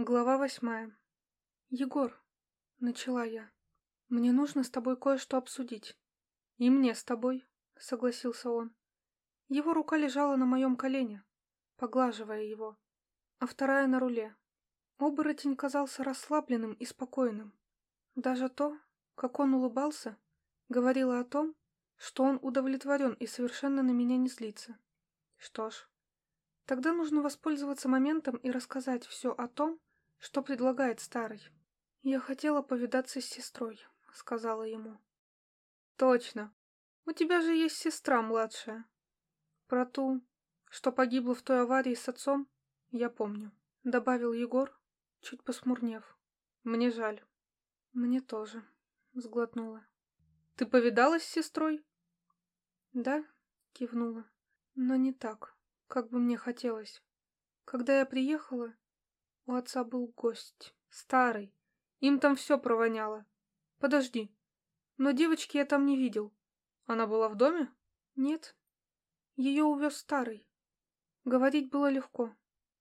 Глава восьмая. «Егор», — начала я, — «мне нужно с тобой кое-что обсудить». «И мне с тобой», — согласился он. Его рука лежала на моем колене, поглаживая его, а вторая на руле. Оборотень казался расслабленным и спокойным. Даже то, как он улыбался, говорило о том, что он удовлетворен и совершенно на меня не злится. Что ж, тогда нужно воспользоваться моментом и рассказать все о том, что предлагает старый? Я хотела повидаться с сестрой, сказала ему. Точно. У тебя же есть сестра младшая. Про ту, что погибла в той аварии с отцом, я помню, добавил Егор, чуть посмурнев. Мне жаль. Мне тоже, сглотнула. Ты повидалась с сестрой? Да, кивнула. Но не так, как бы мне хотелось. Когда я приехала, у отца был гость. Старый. Им там все провоняло. Подожди. Но девочки я там не видел. Она была в доме? Нет. Ее увез старый. Говорить было легко.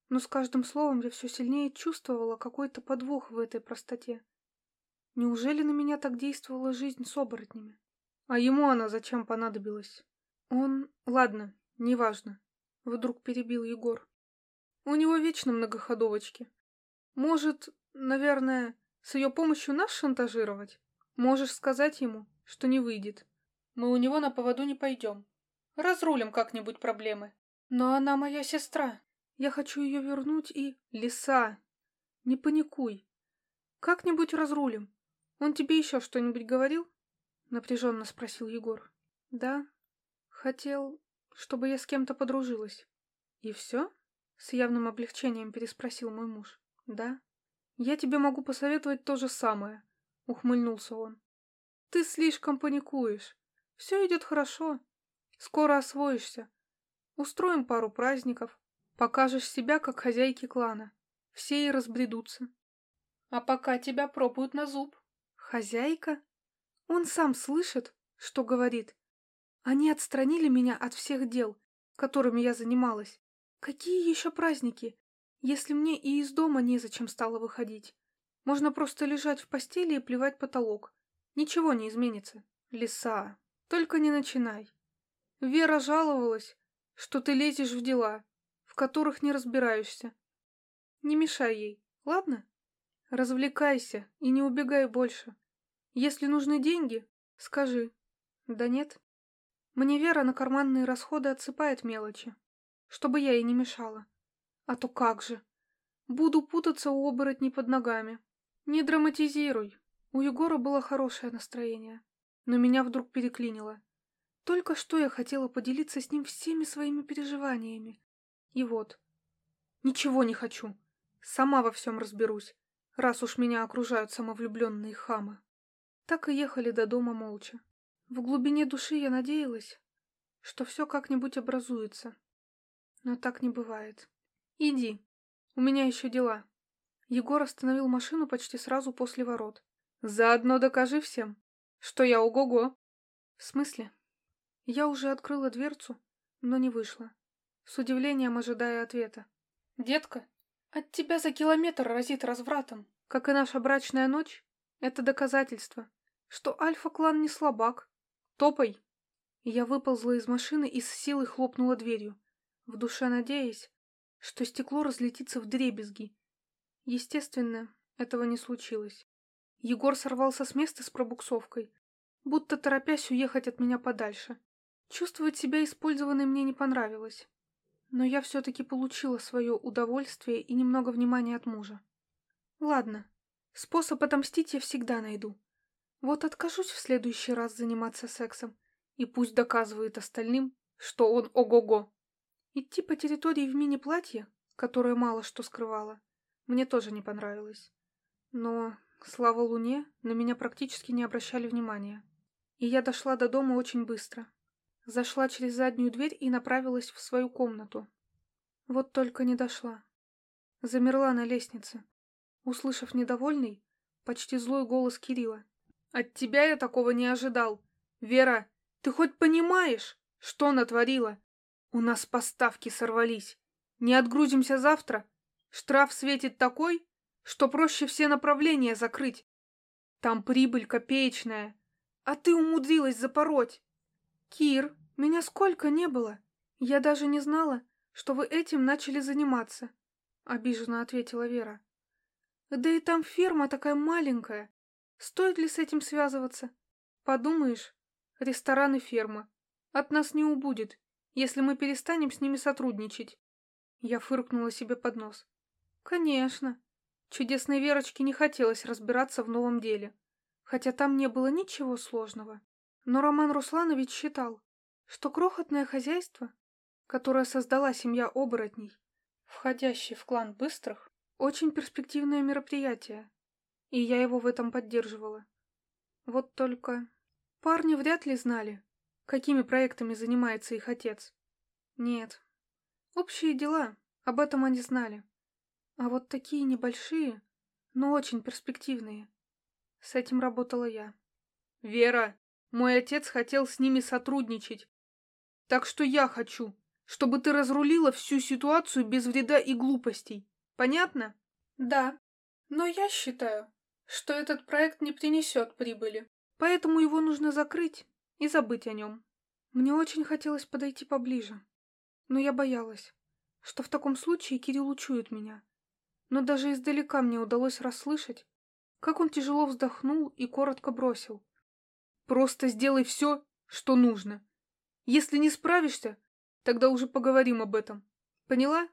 Но с каждым словом я все сильнее чувствовала какой-то подвох в этой простоте. Неужели на меня так действовала жизнь с оборотнями? А ему она зачем понадобилась? Он... Ладно, неважно. Вдруг перебил Егор. У него вечно многоходовочки. Может, наверное, с ее помощью нас шантажировать? Можешь сказать ему, что не выйдет. Мы у него на поводу не пойдем. Разрулим как-нибудь проблемы. Но она моя сестра. Я хочу ее вернуть и... Лиса, не паникуй. Как-нибудь разрулим. Он тебе еще что-нибудь говорил? Напряженно спросил Егор. Да. Хотел, чтобы я с кем-то подружилась. И все? С явным облегчением переспросил мой муж. Да? Я тебе могу посоветовать то же самое, ухмыльнулся он. Ты слишком паникуешь. Все идет хорошо. Скоро освоишься. Устроим пару праздников. Покажешь себя как хозяйки клана. Все и разбредутся. А пока тебя пробуют на зуб. Хозяйка? Он сам слышит, что говорит. Они отстранили меня от всех дел, которыми я занималась. Какие еще праздники? Если мне и из дома незачем стало выходить? Можно просто лежать в постели и плевать потолок. Ничего не изменится. Лиса, только не начинай. Вера жаловалась, что ты лезешь в дела, в которых не разбираешься. Не мешай ей, ладно? Развлекайся и не убегай больше. Если нужны деньги, скажи. Да нет. Мне Вера на карманные расходы отсыпает мелочи, чтобы я ей не мешала. А то как же. Буду путаться у оборотней под ногами. Не драматизируй. У Егора было хорошее настроение. Но меня вдруг переклинило. Только что я хотела поделиться с ним всеми своими переживаниями. И вот. Ничего не хочу. Сама во всем разберусь, раз уж меня окружают самовлюбленные хамы. Так и ехали до дома молча. В глубине души я надеялась, что все как-нибудь образуется. Но так не бывает. «Иди. У меня еще дела». Егор остановил машину почти сразу после ворот. «Заодно докажи всем, что я ого-го». «В смысле?» Я уже открыла дверцу, но не вышла, с удивлением ожидая ответа. «Детка, от тебя за километр разит развратом, как и наша брачная ночь. Это доказательство, что альфа-клан не слабак. Топай!» Я выползла из машины и с силой хлопнула дверью, в душе надеясь, что стекло разлетится в дребезги. Естественно, этого не случилось. Егор сорвался с места с пробуксовкой, будто торопясь уехать от меня подальше. Чувствовать себя использованной мне не понравилось. Но я все-таки получила свое удовольствие и немного внимания от мужа. Ладно, способ отомстить я всегда найду. Вот откажусь в следующий раз заниматься сексом, и пусть доказывает остальным, что он ого-го. Идти по территории в мини-платье, которое мало что скрывало, мне тоже не понравилось. Но, слава луне, на меня практически не обращали внимания. И я дошла до дома очень быстро. Зашла через заднюю дверь и направилась в свою комнату. Вот только не дошла. Замерла на лестнице, услышав недовольный, почти злой голос Кирилла. «От тебя я такого не ожидал! Вера, ты хоть понимаешь, что натворила? У нас поставки сорвались. Не отгрузимся завтра? Штраф светит такой, что проще все направления закрыть. Там прибыль копеечная, а ты умудрилась запороть. Кир, меня сколько не было. Я даже не знала, что вы этим начали заниматься, обиженно ответила Вера. Да и там ферма такая маленькая. Стоит ли с этим связываться? Подумаешь, ресторан и ферма. От нас не убудет, если мы перестанем с ними сотрудничать. Я фыркнула себе под нос. Конечно. Чудесной Верочке не хотелось разбираться в новом деле, хотя там не было ничего сложного. Но Роман Русланович считал, что крохотное хозяйство, которое создала семья оборотней, входящий в клан быстрых, очень перспективное мероприятие, и я его в этом поддерживала. Вот только парни вряд ли знали, какими проектами занимается их отец. Нет, общие дела, об этом они знали. А вот такие небольшие, но очень перспективные. С этим работала я. Вера, мой отец хотел с ними сотрудничать. Так что я хочу, чтобы ты разрулила всю ситуацию без вреда и глупостей. Понятно? Да. Но я считаю, что этот проект не принесет прибыли. Поэтому его нужно закрыть и забыть о нем. Мне очень хотелось подойти поближе. Но я боялась, что в таком случае Кирилл учует меня но даже издалека мне удалось расслышать, как он тяжело вздохнул и коротко бросил. «Просто сделай все, что нужно. Если не справишься, тогда уже поговорим об этом. Поняла?»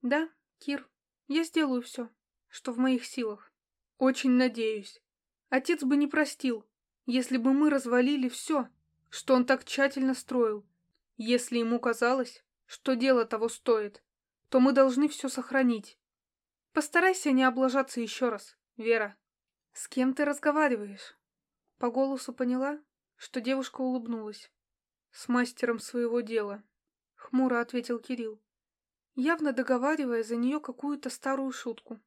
«Да, Кир, я сделаю все, что в моих силах. Очень надеюсь. Отец бы не простил, если бы мы развалили все, что он так тщательно строил. Если ему казалось, что дело того стоит, то мы должны все сохранить. Постарайся не облажаться еще раз, Вера. С кем ты разговариваешь? По голосу поняла, что девушка улыбнулась. С мастером своего дела. Хмуро ответил Кирилл, явно договаривая за нее какую-то старую шутку.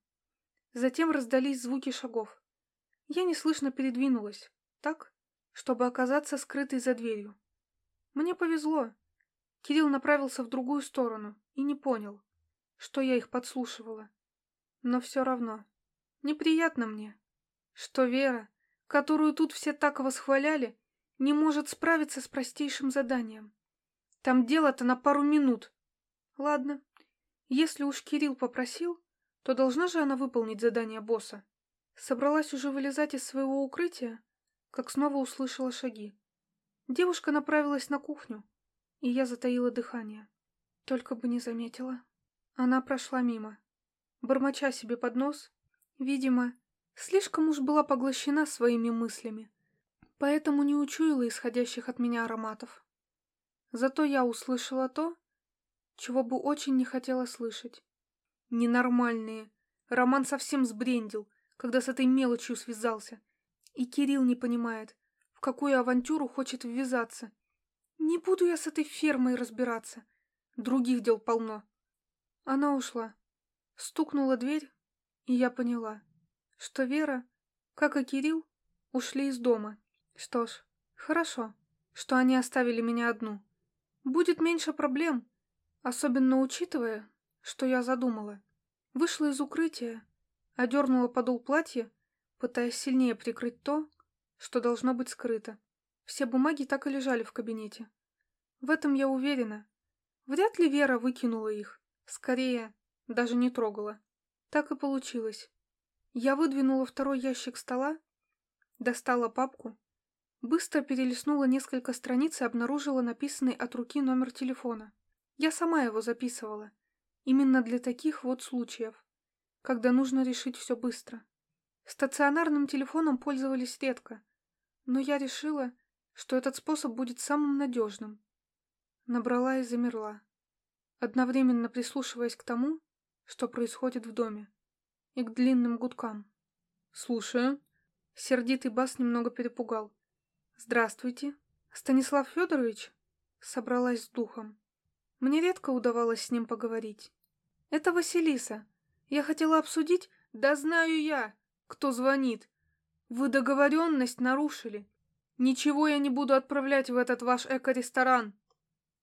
Затем раздались звуки шагов. Я неслышно передвинулась, так, чтобы оказаться скрытой за дверью. Мне повезло. Кирилл направился в другую сторону и не понял, что я их подслушивала. Но все равно. Неприятно мне, что Вера, которую тут все так восхваляли, не может справиться с простейшим заданием. Там дело-то на пару минут. Ладно, если уж Кирилл попросил, то должна же она выполнить задание босса. Собралась уже вылезать из своего укрытия, как снова услышала шаги. Девушка направилась на кухню, и я затаила дыхание. Только бы не заметила. Она прошла мимо бормоча себе под нос. Видимо, слишком уж была поглощена своими мыслями, поэтому не учуяла исходящих от меня ароматов. Зато я услышала то, чего бы очень не хотела слышать. Ненормальные. Роман совсем сбрендил, когда с этой мелочью связался. И Кирилл не понимает, в какую авантюру хочет ввязаться. Не буду я с этой фермой разбираться. Других дел полно. Она ушла. Стукнула дверь, и я поняла, что Вера, как и Кирилл, ушли из дома. Что ж, хорошо, что они оставили меня одну. Будет меньше проблем, особенно учитывая, что я задумала. Вышла из укрытия, одернула подол платья, пытаясь сильнее прикрыть то, что должно быть скрыто. Все бумаги так и лежали в кабинете. В этом я уверена. Вряд ли Вера выкинула их. Скорее, даже не трогала. Так и получилось. Я выдвинула второй ящик стола, достала папку, быстро перелистнула несколько страниц и обнаружила написанный от руки номер телефона. Я сама его записывала. Именно для таких вот случаев, когда нужно решить все быстро. Стационарным телефоном пользовались редко, но я решила, что этот способ будет самым надежным. Набрала и замерла, одновременно прислушиваясь к тому, что происходит в доме, и к длинным гудкам. «Слушаю». Сердитый бас немного перепугал. «Здравствуйте. Станислав Федорович?» Собралась с духом. Мне редко удавалось с ним поговорить. «Это Василиса. Я хотела обсудить...» «Да знаю я, кто звонит. Вы договоренность нарушили. Ничего я не буду отправлять в этот ваш эко-ресторан».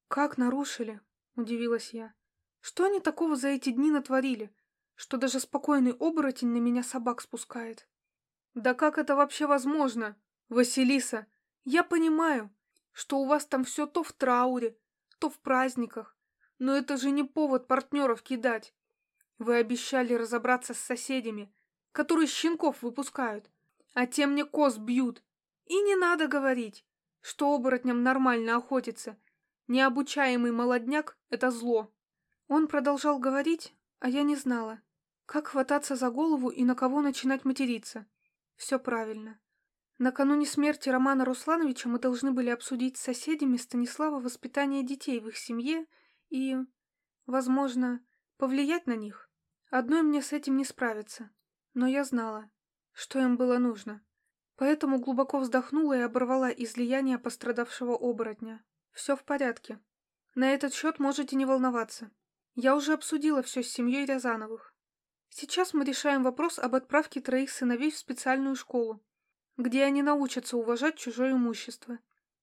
«Как нарушили?» — удивилась я. Что они такого за эти дни натворили? что даже спокойный оборотень на меня собак спускает. Да как это вообще возможно? Василиса, я понимаю, что у вас там все то в трауре, то в праздниках, но это же не повод партнеров кидать. Вы обещали разобраться с соседями, которые щенков выпускают, а те мне коз бьют. И не надо говорить, что оборотням нормально охотиться. Необучаемый молодняк — это зло. Он продолжал говорить, а я не знала, как хвататься за голову и на кого начинать материться. Все правильно. Накануне смерти Романа Руслановича мы должны были обсудить с соседями Станислава воспитание детей в их семье и, возможно, повлиять на них. Одной мне с этим не справиться, но я знала, что им было нужно. Поэтому глубоко вздохнула и оборвала излияние пострадавшего оборотня. Все в порядке. На этот счет можете не волноваться. Я уже обсудила все с семьей Рязановых. Сейчас мы решаем вопрос об отправке троих сыновей в специальную школу, где они научатся уважать чужое имущество.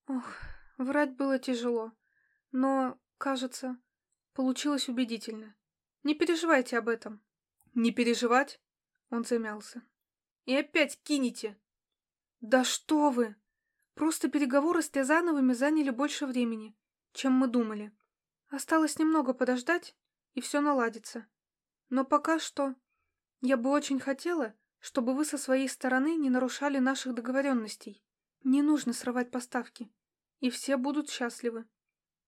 Ох, врать было тяжело, но, кажется, получилось убедительно. Не переживайте об этом. Не переживать? Он замялся. И опять кинете. Да что вы! Просто переговоры с Рязановыми заняли больше времени, чем мы думали. Осталось немного подождать, и все наладится. Но пока что я бы очень хотела, чтобы вы со своей стороны не нарушали наших договоренностей. Не нужно срывать поставки, и все будут счастливы.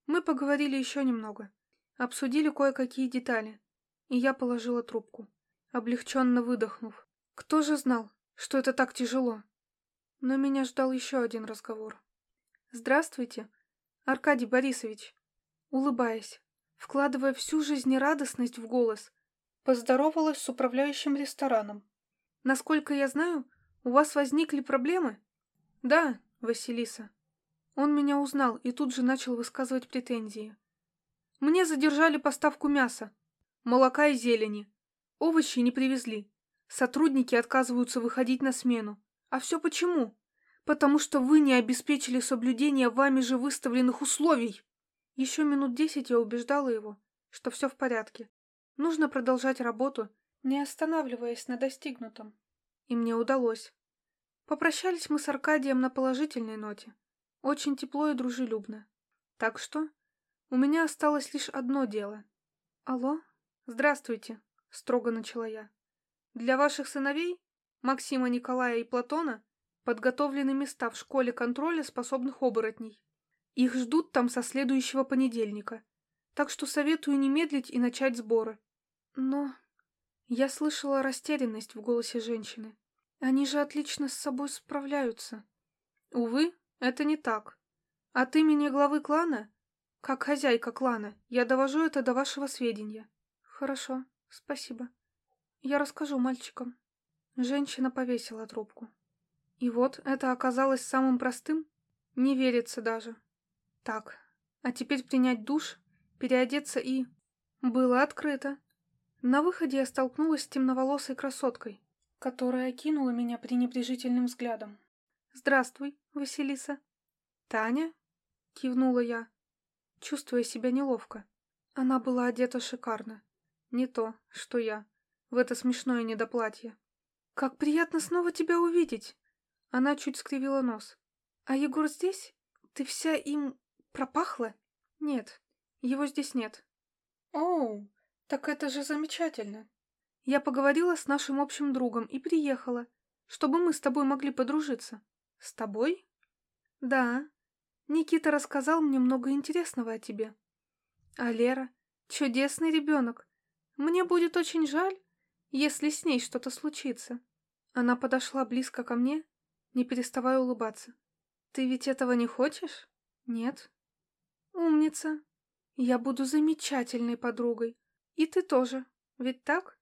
Мы поговорили еще немного, обсудили кое-какие детали, и я положила трубку, облегченно выдохнув. Кто же знал, что это так тяжело? Но меня ждал еще один разговор. «Здравствуйте, Аркадий Борисович!» Улыбаясь, вкладывая всю жизнерадостность в голос, поздоровалась с управляющим рестораном. «Насколько я знаю, у вас возникли проблемы?» «Да, Василиса». Он меня узнал и тут же начал высказывать претензии. «Мне задержали поставку мяса, молока и зелени. Овощи не привезли. Сотрудники отказываются выходить на смену. А все почему? Потому что вы не обеспечили соблюдение вами же выставленных условий. Еще минут десять я убеждала его, что все в порядке. Нужно продолжать работу, не останавливаясь на достигнутом. И мне удалось. Попрощались мы с Аркадием на положительной ноте. Очень тепло и дружелюбно. Так что у меня осталось лишь одно дело. Алло? Здравствуйте, строго начала я. Для ваших сыновей, Максима, Николая и Платона, подготовлены места в школе контроля способных оборотней. Их ждут там со следующего понедельника. Так что советую не медлить и начать сборы. Но... Я слышала растерянность в голосе женщины. Они же отлично с собой справляются. Увы, это не так. От имени главы клана, как хозяйка клана, я довожу это до вашего сведения. Хорошо, спасибо. Я расскажу мальчикам. Женщина повесила трубку. И вот это оказалось самым простым? Не верится даже. Так, а теперь принять душ, переодеться и... Было открыто. На выходе я столкнулась с темноволосой красоткой, которая окинула меня пренебрежительным взглядом. «Здравствуй, Василиса». «Таня?» — кивнула я, чувствуя себя неловко. Она была одета шикарно. Не то, что я, в это смешное недоплатье. «Как приятно снова тебя увидеть!» Она чуть скривила нос. «А Егор здесь? Ты вся им пропахла?» «Нет, его здесь нет». «Оу, так это же замечательно!» «Я поговорила с нашим общим другом и приехала, чтобы мы с тобой могли подружиться». «С тобой?» «Да. Никита рассказал мне много интересного о тебе». «А Лера? Чудесный ребенок. Мне будет очень жаль, если с ней что-то случится». Она подошла близко ко мне, не переставая улыбаться. «Ты ведь этого не хочешь?» «Нет». «Умница. Я буду замечательной подругой. И ты тоже. Ведь так?»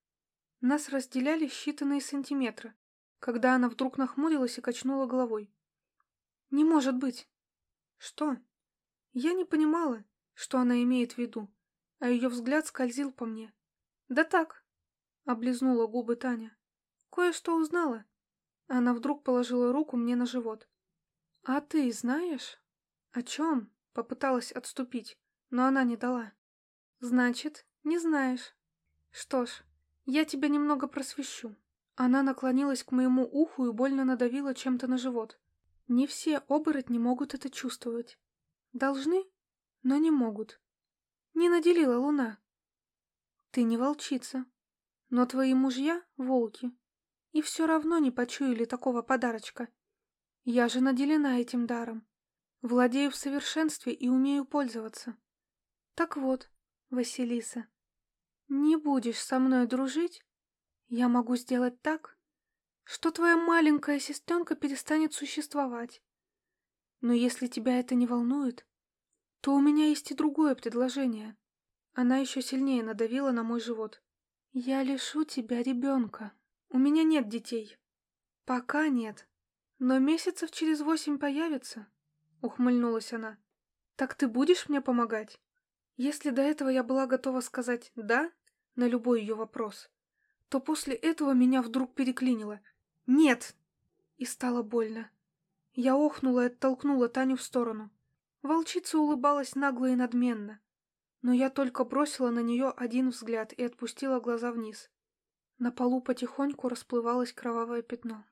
Нас разделяли считанные сантиметры, когда она вдруг нахмурилась и качнула головой. «Не может быть!» «Что?» Я не понимала, что она имеет в виду, а ее взгляд скользил по мне. «Да так», — облизнула губы Таня. «Кое-что узнала». Она вдруг положила руку мне на живот. «А ты знаешь?» «О чем?» — попыталась отступить, но она не дала. «Значит, не знаешь. Что ж, Я тебя немного просвещу. Она наклонилась к моему уху и больно надавила чем-то на живот. Не все оборотни могут это чувствовать. Должны, но не могут. Не наделила луна. Ты не волчица, но твои мужья — волки. И все равно не почуяли такого подарочка. Я же наделена этим даром. Владею в совершенстве и умею пользоваться. Так вот, Василиса, не будешь со мной дружить, я могу сделать так, что твоя маленькая сестренка перестанет существовать. Но если тебя это не волнует, то у меня есть и другое предложение. Она еще сильнее надавила на мой живот. Я лишу тебя ребенка. У меня нет детей. Пока нет. Но месяцев через восемь появится. Ухмыльнулась она. Так ты будешь мне помогать? Если до этого я была готова сказать «да» на любой ее вопрос, то после этого меня вдруг переклинило. «Нет!» И стало больно. Я охнула и оттолкнула Таню в сторону. Волчица улыбалась нагло и надменно. Но я только бросила на нее один взгляд и отпустила глаза вниз. На полу потихоньку расплывалось кровавое пятно.